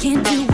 can't do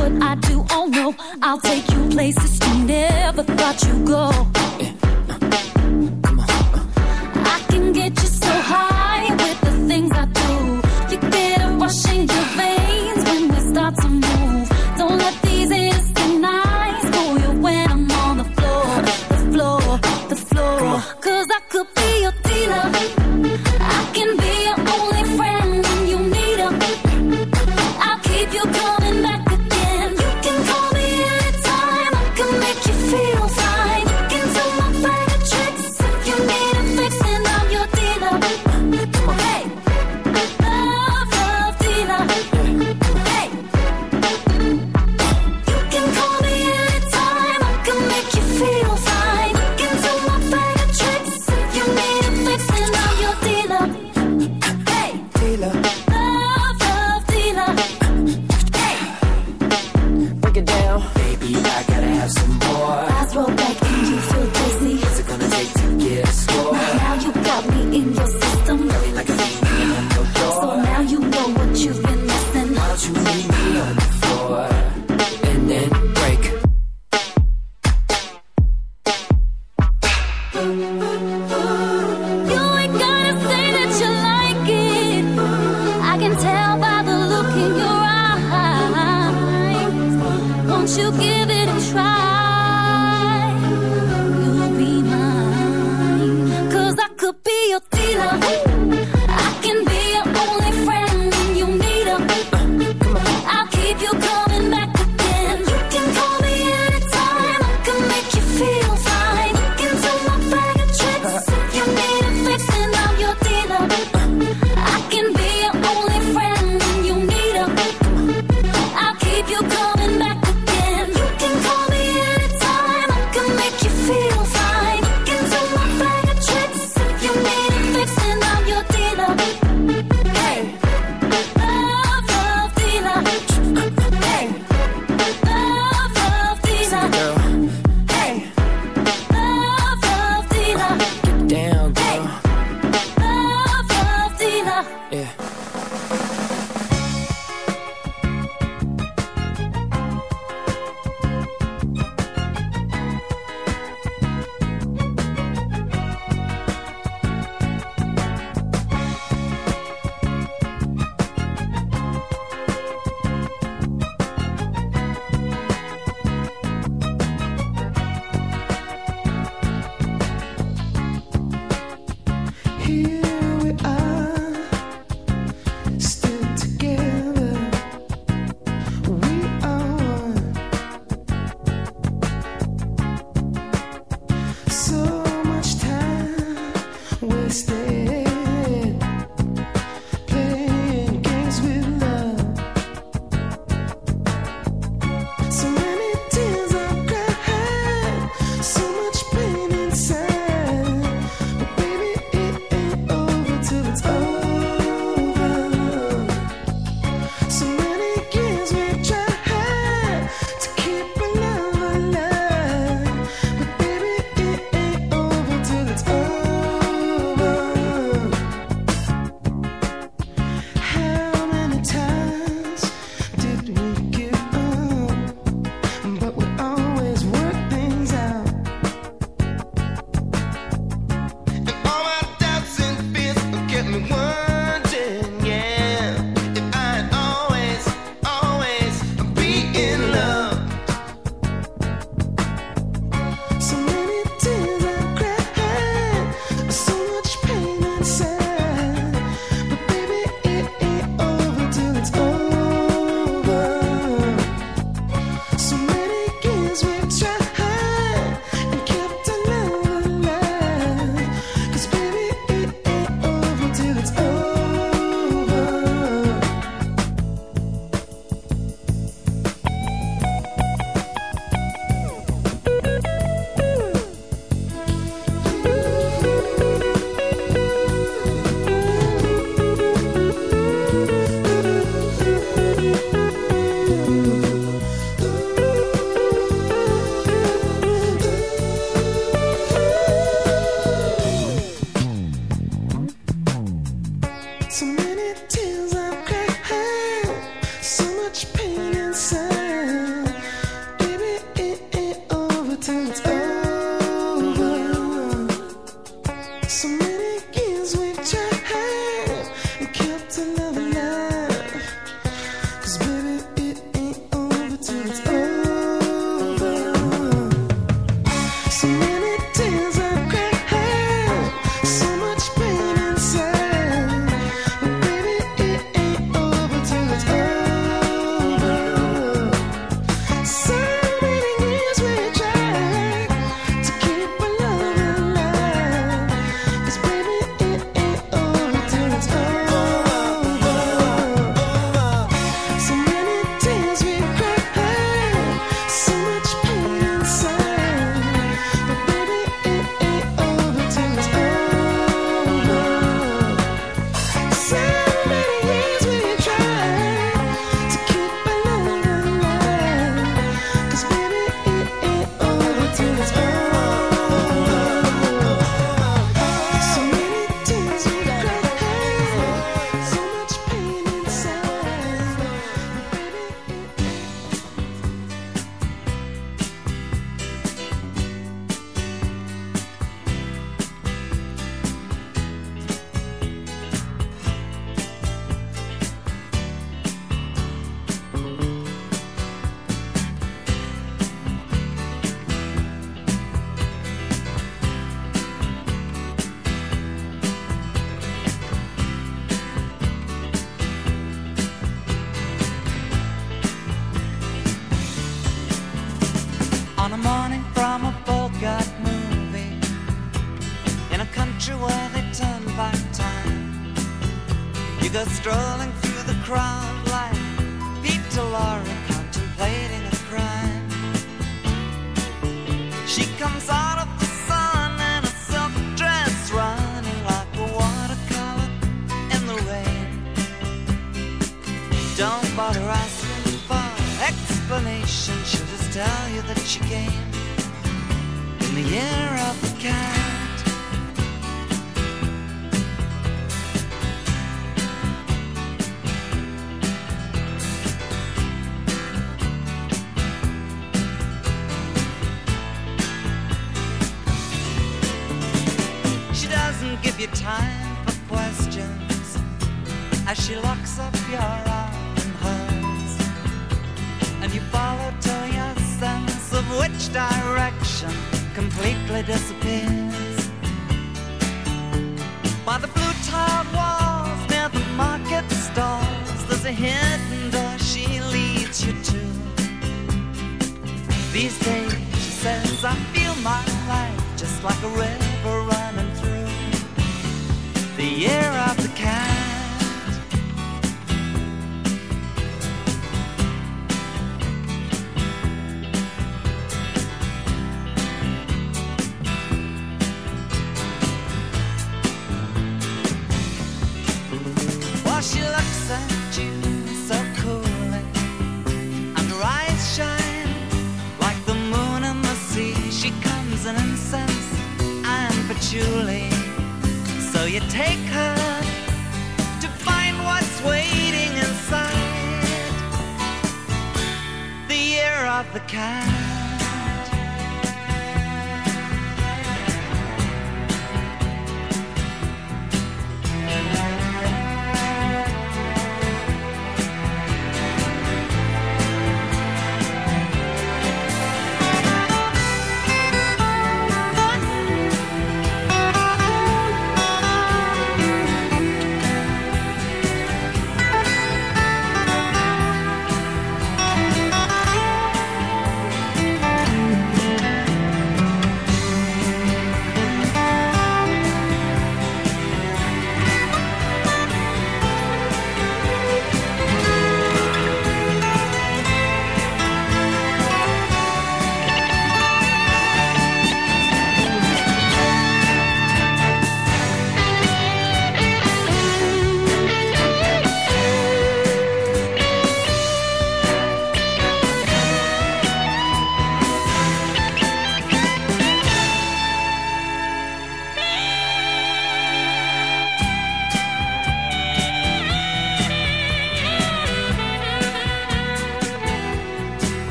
like a red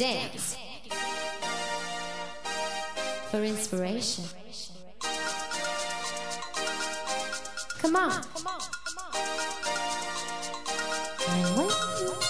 Dance for inspiration. Come on. And when you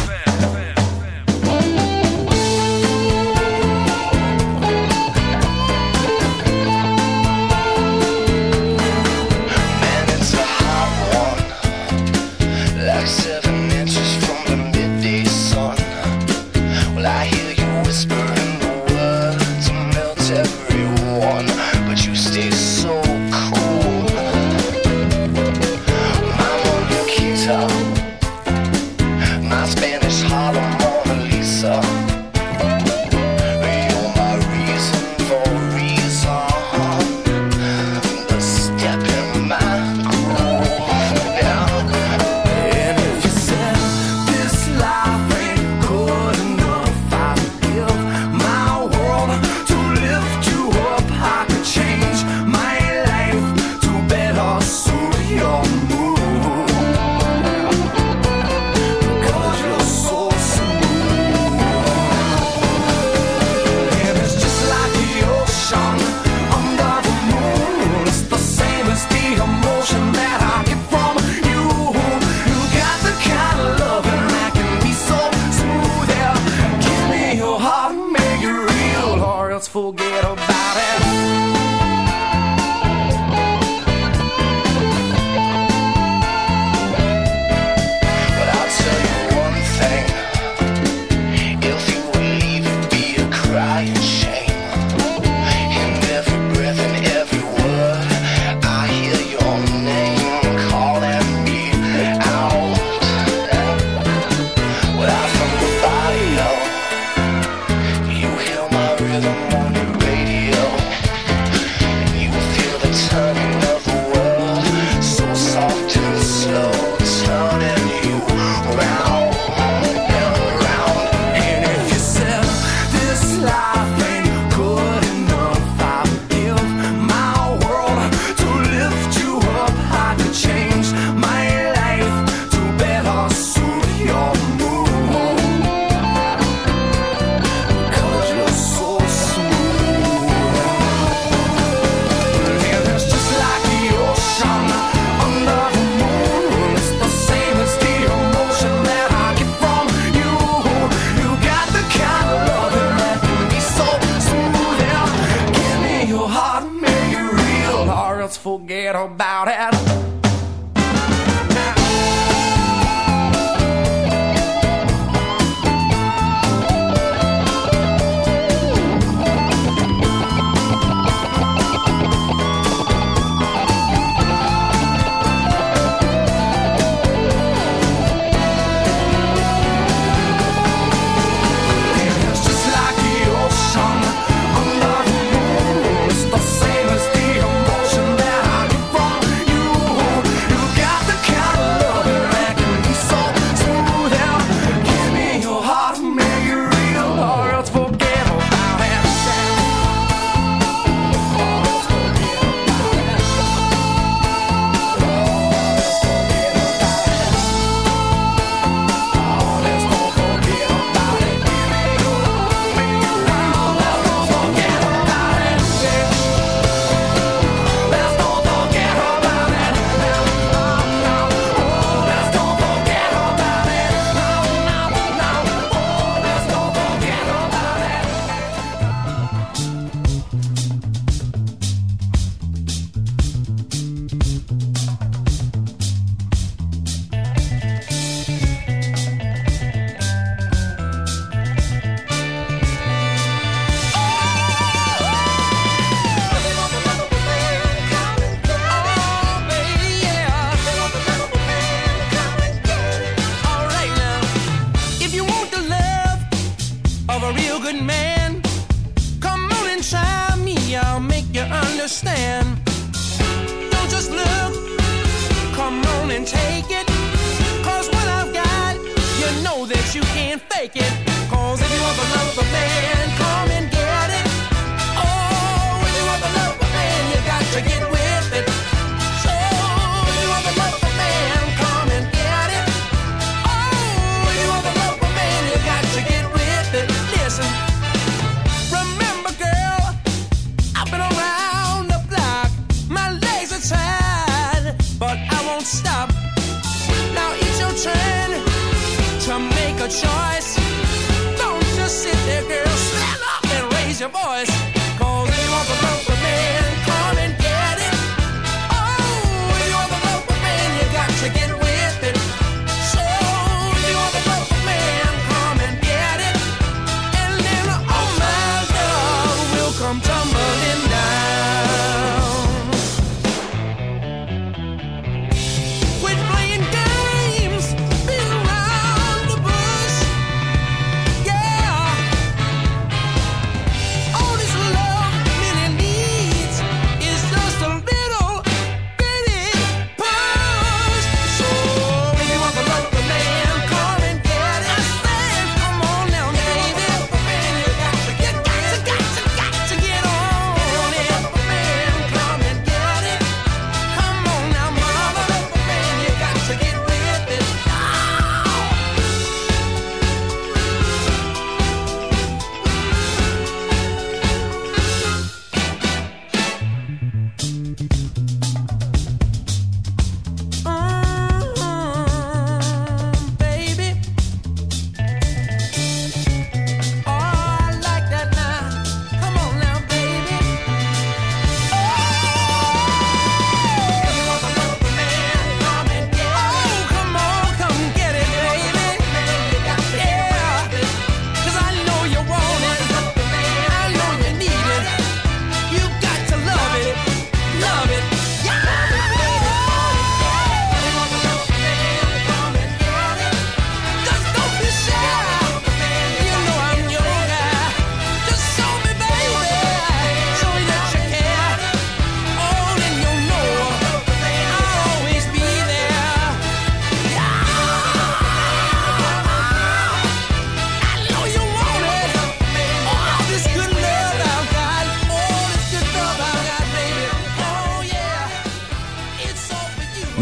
forget about it.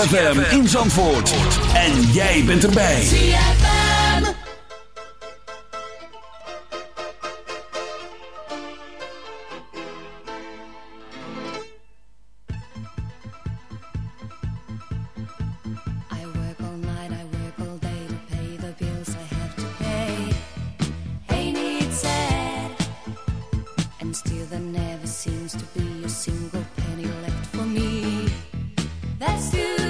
ZFM in Zandvoort. En jij bent erbij. ZFM. I work all night, I work all day to pay the bills I have to pay. Ain't it sad? And still there never seems to be a single penny left for me. That's good.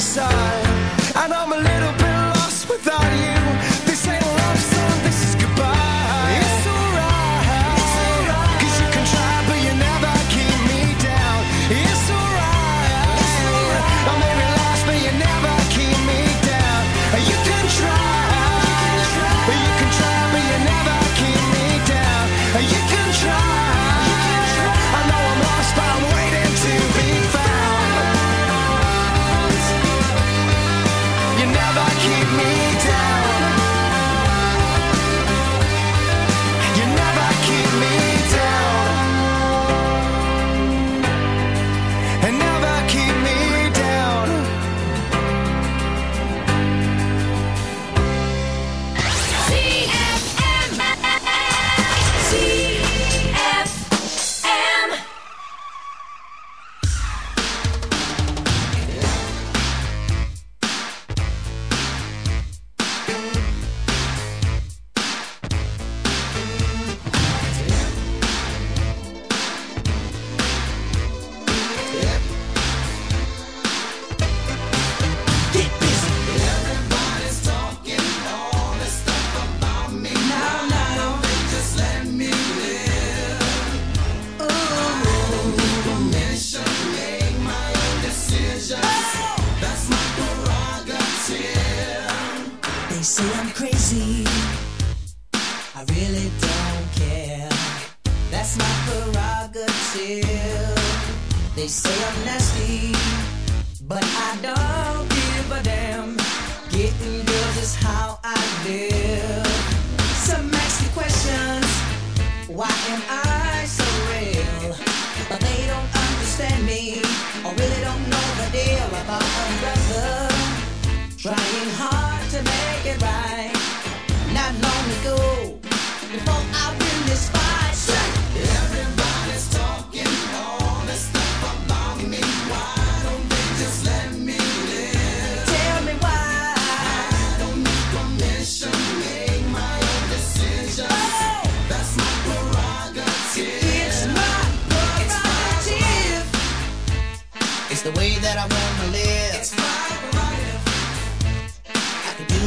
inside.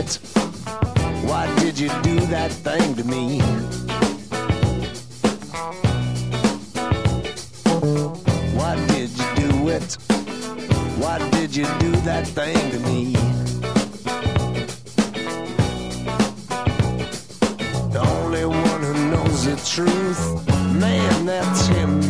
minutes. Why did you do that thing to me? Why did you do it? Why did you do that thing to me? The only one who knows the truth, man, that's him.